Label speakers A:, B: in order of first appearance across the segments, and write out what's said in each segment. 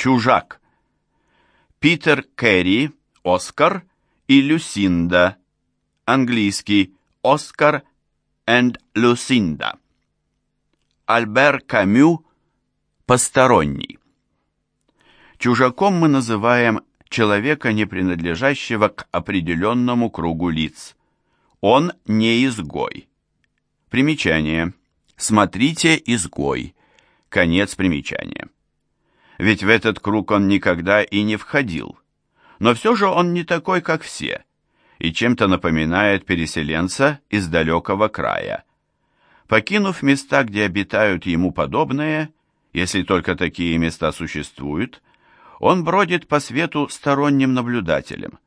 A: Чужак. Питер Керри, Оскар и Люсинда. Английский Оскар and Люсинда. Альбер Камю «Посторонний». Чужаком мы называем человека, не принадлежащего к определенному кругу лиц. Он не изгой. Примечание. Смотрите изгой. Конец примечания. Ведь в этот круг он никогда и не входил. Но все же он не такой, как все, и чем-то напоминает переселенца из далекого края. Покинув места, где обитают ему подобные, если только такие места существуют, он бродит по свету сторонним наблюдателем,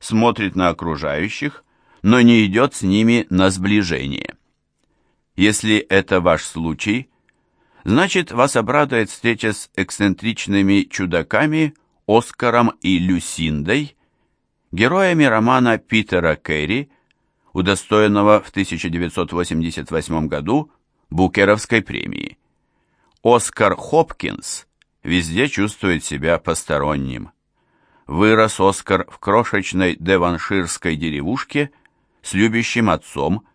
A: смотрит на окружающих, но не идет с ними на сближение. Если это ваш случай, значит вас обрадует встреча с эксцентричными чудаками Оскаром и Люсиндой, героями романа Питера Керри, удостоенного в 1988 году Букеровской премии. Оскар Хопкинс везде чувствует себя посторонним. Вырос Оскар в крошечной деванширской деревушке с любящим отцом,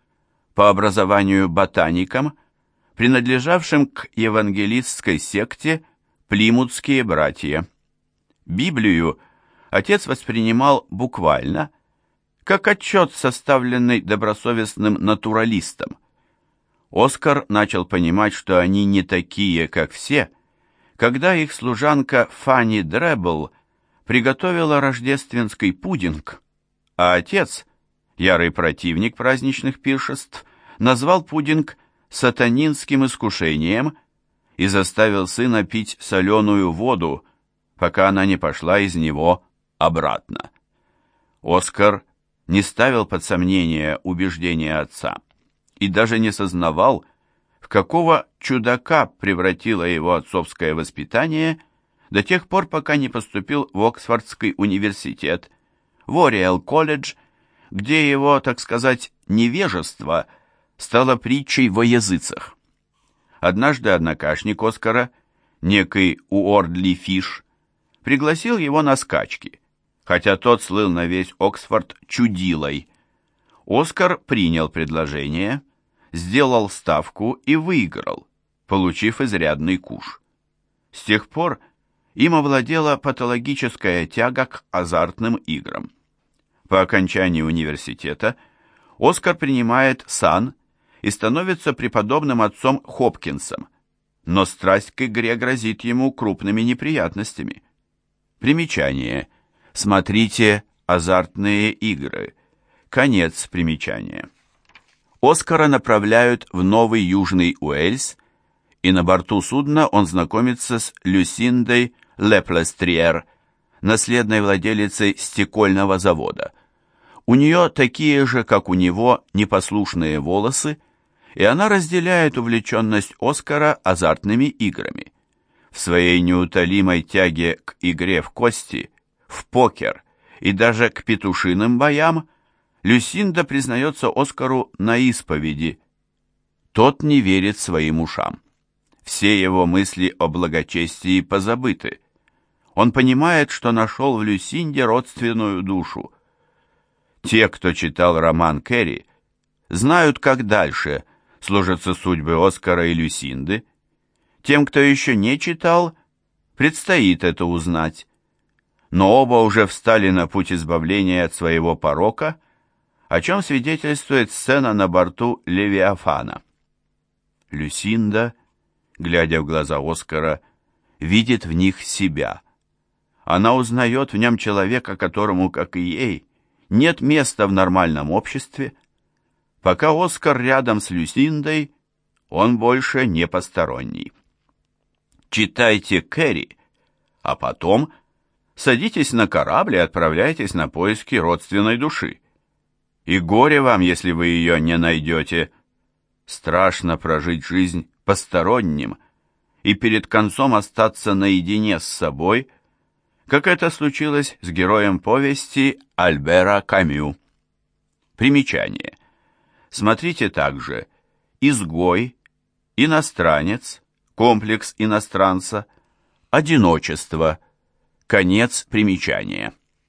A: по образованию ботаником, принадлежавшим к евангелистской секте Плимутские братья. Библию отец воспринимал буквально, как отчет, составленный добросовестным натуралистом. Оскар начал понимать, что они не такие, как все, когда их служанка Фанни Дребл приготовила рождественский пудинг, а отец, ярый противник праздничных пиршеств, назвал пудинг сатанинским искушением и заставил сына пить соленую воду, пока она не пошла из него обратно. Оскар не ставил под сомнение убеждения отца и даже не сознавал, в какого чудака превратило его отцовское воспитание до тех пор, пока не поступил в Оксфордский университет, в Ориэл колледж, где его, так сказать, невежество стало притчей во языцах. Однажды однокашник Оскара, некий Уордли Фиш, пригласил его на скачки, хотя тот слыл на весь Оксфорд чудилой. Оскар принял предложение – сделал ставку и выиграл, получив изрядный куш. С тех пор им овладела патологическая тяга к азартным играм. По окончании университета Оскар принимает сан и становится преподобным отцом Хопкинсом, но страсть к игре грозит ему крупными неприятностями. Примечание. Смотрите «Азартные игры». Конец примечания. Оскара направляют в Новый Южный Уэльс, и на борту судна он знакомится с Люсиндой Леплестриер, наследной владелицей стекольного завода. У нее такие же, как у него, непослушные волосы, и она разделяет увлеченность Оскара азартными играми. В своей неутолимой тяге к игре в кости, в покер и даже к петушиным боям Люсинда признается Оскару на исповеди. Тот не верит своим ушам. Все его мысли о благочестии позабыты. Он понимает, что нашел в Люсинде родственную душу. Те, кто читал роман Керри, знают, как дальше сложатся судьбы Оскара и Люсинды. Тем, кто еще не читал, предстоит это узнать. Но оба уже встали на путь избавления от своего порока о чем свидетельствует сцена на борту Левиафана. Люсинда, глядя в глаза Оскара, видит в них себя. Она узнает в нем человека, которому, как и ей, нет места в нормальном обществе. Пока Оскар рядом с Люсиндой, он больше не посторонний. Читайте Кэрри, а потом садитесь на корабль и отправляйтесь на поиски родственной души. И горе вам, если вы ее не найдете. Страшно прожить жизнь посторонним и перед концом остаться наедине с собой, как это случилось с героем повести Альбера Камю. Примечание. Смотрите также «Изгой», «Иностранец», «Комплекс иностранца», одиночество. Конец примечания.